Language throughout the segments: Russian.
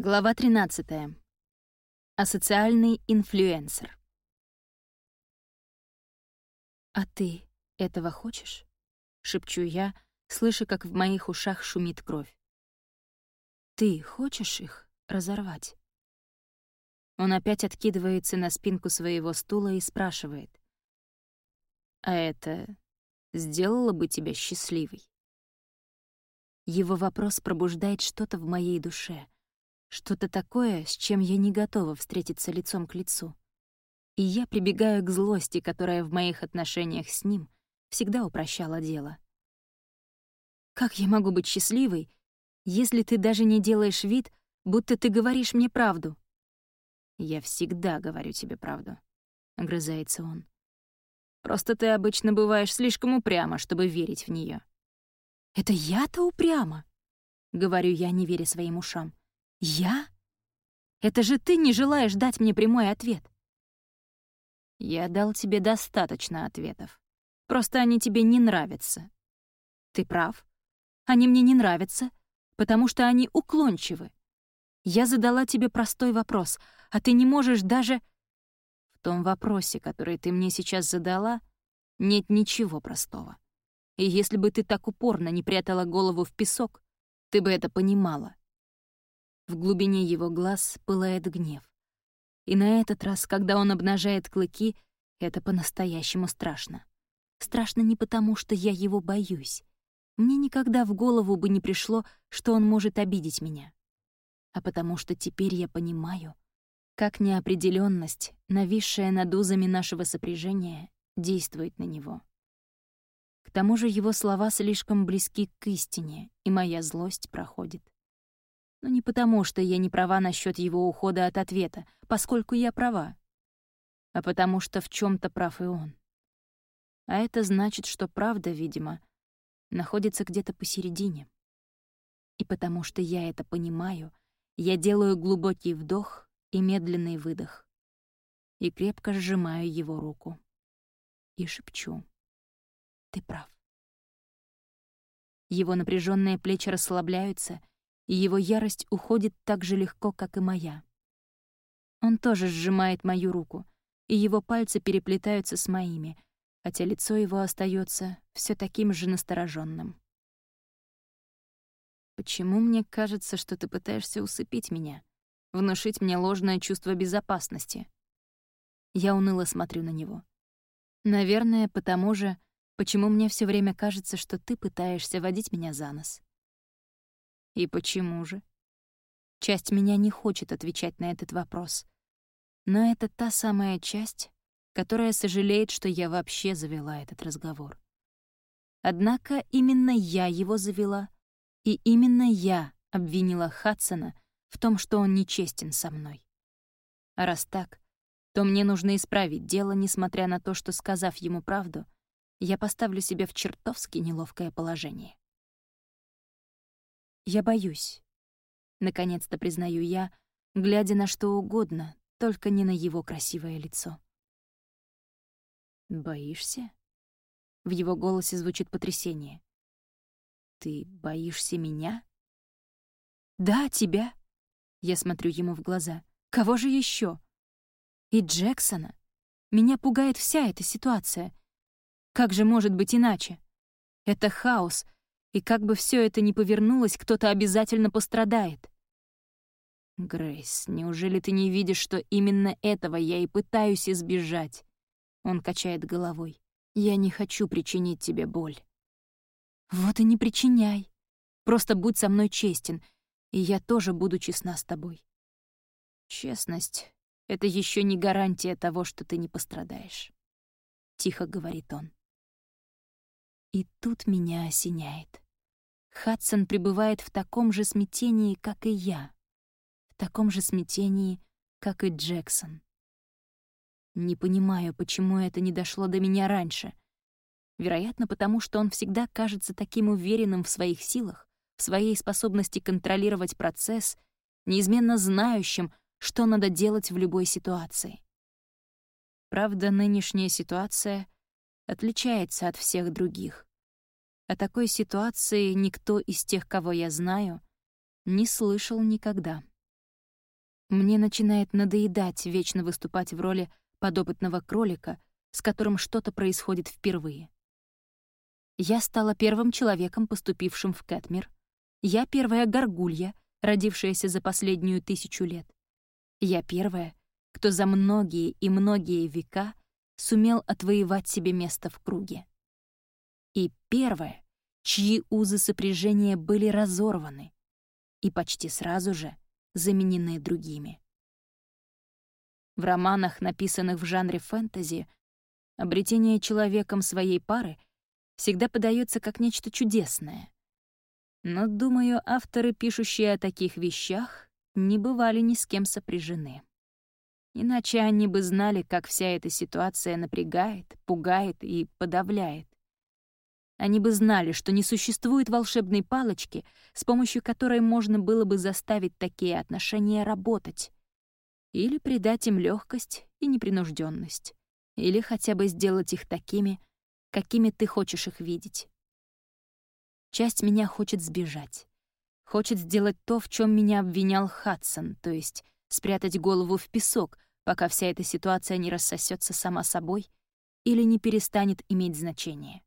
Глава 13. Асоциальный инфлюенсер. «А ты этого хочешь?» — шепчу я, слыша, как в моих ушах шумит кровь. «Ты хочешь их разорвать?» Он опять откидывается на спинку своего стула и спрашивает. «А это сделало бы тебя счастливой?» Его вопрос пробуждает что-то в моей душе — что-то такое, с чем я не готова встретиться лицом к лицу. И я прибегаю к злости, которая в моих отношениях с ним всегда упрощала дело. Как я могу быть счастливой, если ты даже не делаешь вид, будто ты говоришь мне правду? Я всегда говорю тебе правду, — огрызается он. Просто ты обычно бываешь слишком упряма, чтобы верить в нее. Это я-то упряма, — говорю я, не веря своим ушам. «Я? Это же ты не желаешь дать мне прямой ответ». «Я дал тебе достаточно ответов. Просто они тебе не нравятся». «Ты прав. Они мне не нравятся, потому что они уклончивы. Я задала тебе простой вопрос, а ты не можешь даже...» «В том вопросе, который ты мне сейчас задала, нет ничего простого. И если бы ты так упорно не прятала голову в песок, ты бы это понимала. В глубине его глаз пылает гнев. И на этот раз, когда он обнажает клыки, это по-настоящему страшно. Страшно не потому, что я его боюсь. Мне никогда в голову бы не пришло, что он может обидеть меня. А потому что теперь я понимаю, как неопределенность, нависшая над узами нашего сопряжения, действует на него. К тому же его слова слишком близки к истине, и моя злость проходит. Но не потому, что я не права насчет его ухода от ответа, поскольку я права, а потому что в чем то прав и он. А это значит, что правда, видимо, находится где-то посередине. И потому что я это понимаю, я делаю глубокий вдох и медленный выдох. И крепко сжимаю его руку. И шепчу. «Ты прав». Его напряженные плечи расслабляются, и его ярость уходит так же легко, как и моя. Он тоже сжимает мою руку, и его пальцы переплетаются с моими, хотя лицо его остается все таким же настороженным. «Почему мне кажется, что ты пытаешься усыпить меня, внушить мне ложное чувство безопасности?» Я уныло смотрю на него. «Наверное, потому же, почему мне все время кажется, что ты пытаешься водить меня за нос. И почему же? Часть меня не хочет отвечать на этот вопрос. Но это та самая часть, которая сожалеет, что я вообще завела этот разговор. Однако именно я его завела, и именно я обвинила Хадсона в том, что он нечестен со мной. А раз так, то мне нужно исправить дело, несмотря на то, что, сказав ему правду, я поставлю себя в чертовски неловкое положение. Я боюсь. Наконец-то признаю я, глядя на что угодно, только не на его красивое лицо. «Боишься?» В его голосе звучит потрясение. «Ты боишься меня?» «Да, тебя». Я смотрю ему в глаза. «Кого же еще? «И Джексона. Меня пугает вся эта ситуация. Как же может быть иначе? Это хаос — и как бы все это ни повернулось, кто-то обязательно пострадает. Грейс, неужели ты не видишь, что именно этого я и пытаюсь избежать? Он качает головой. Я не хочу причинить тебе боль. Вот и не причиняй. Просто будь со мной честен, и я тоже буду честна с тобой. Честность — это еще не гарантия того, что ты не пострадаешь. Тихо говорит он. И тут меня осеняет. Хадсон пребывает в таком же смятении, как и я. В таком же смятении, как и Джексон. Не понимаю, почему это не дошло до меня раньше. Вероятно, потому что он всегда кажется таким уверенным в своих силах, в своей способности контролировать процесс, неизменно знающим, что надо делать в любой ситуации. Правда, нынешняя ситуация — отличается от всех других. О такой ситуации никто из тех, кого я знаю, не слышал никогда. Мне начинает надоедать вечно выступать в роли подопытного кролика, с которым что-то происходит впервые. Я стала первым человеком, поступившим в Кэтмир. Я первая горгулья, родившаяся за последнюю тысячу лет. Я первая, кто за многие и многие века сумел отвоевать себе место в круге. И первая, чьи узы сопряжения были разорваны и почти сразу же заменены другими. В романах, написанных в жанре фэнтези, обретение человеком своей пары всегда подается как нечто чудесное. Но, думаю, авторы, пишущие о таких вещах, не бывали ни с кем сопряжены. Иначе они бы знали, как вся эта ситуация напрягает, пугает и подавляет. Они бы знали, что не существует волшебной палочки, с помощью которой можно было бы заставить такие отношения работать. Или придать им легкость и непринужденность, или хотя бы сделать их такими, какими ты хочешь их видеть. Часть меня хочет сбежать. Хочет сделать то, в чем меня обвинял Хадсон, то есть спрятать голову в песок, пока вся эта ситуация не рассосется сама собой или не перестанет иметь значение.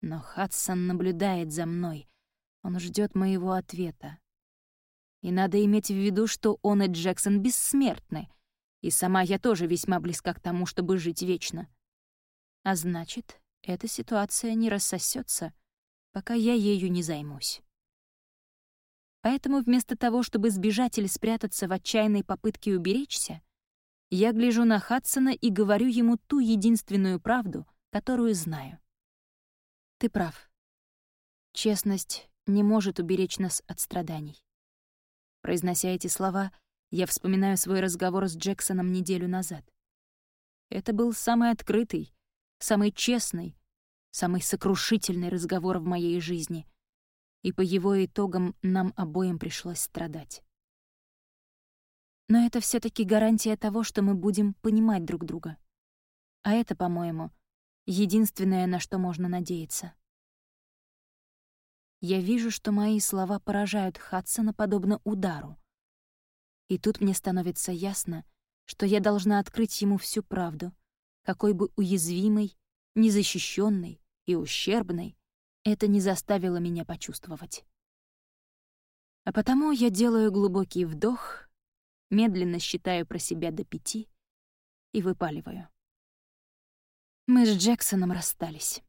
Но Хадсон наблюдает за мной. Он ждет моего ответа. И надо иметь в виду, что он и Джексон бессмертны, и сама я тоже весьма близка к тому, чтобы жить вечно. А значит, эта ситуация не рассосется, пока я ею не займусь. Поэтому вместо того, чтобы сбежать или спрятаться в отчаянной попытке уберечься, я гляжу на Хадсона и говорю ему ту единственную правду, которую знаю. Ты прав. Честность не может уберечь нас от страданий. Произнося эти слова, я вспоминаю свой разговор с Джексоном неделю назад. Это был самый открытый, самый честный, самый сокрушительный разговор в моей жизни, и по его итогам нам обоим пришлось страдать. Но это все таки гарантия того, что мы будем понимать друг друга. А это, по-моему, единственное, на что можно надеяться. Я вижу, что мои слова поражают Хадсона подобно удару. И тут мне становится ясно, что я должна открыть ему всю правду, какой бы уязвимой, незащищенной и ущербной это не заставило меня почувствовать. А потому я делаю глубокий вдох, медленно считаю про себя до пяти и выпаливаю. Мы с Джексоном расстались.